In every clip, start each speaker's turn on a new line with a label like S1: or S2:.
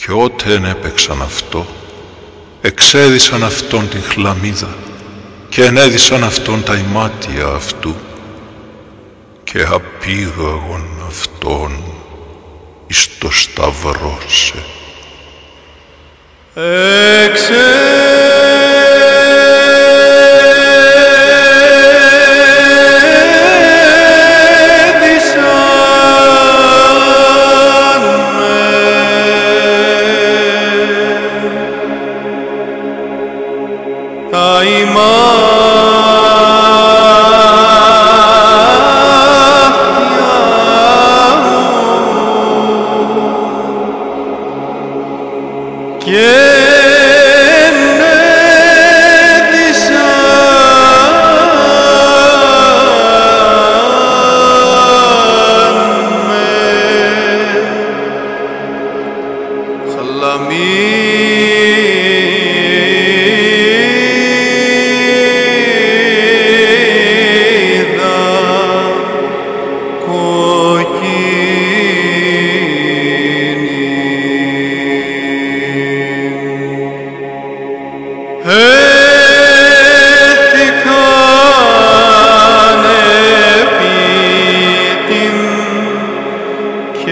S1: και ότεν έπαιξαν αυτό, εξέδισαν αυτόν την χλαμίδα και ενέδισαν αυτόν τα ημάτια αυτού και απήγαγον αυτόν εις το σταυρόσε.
S2: εξέδισαν Yeah.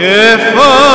S2: que faz.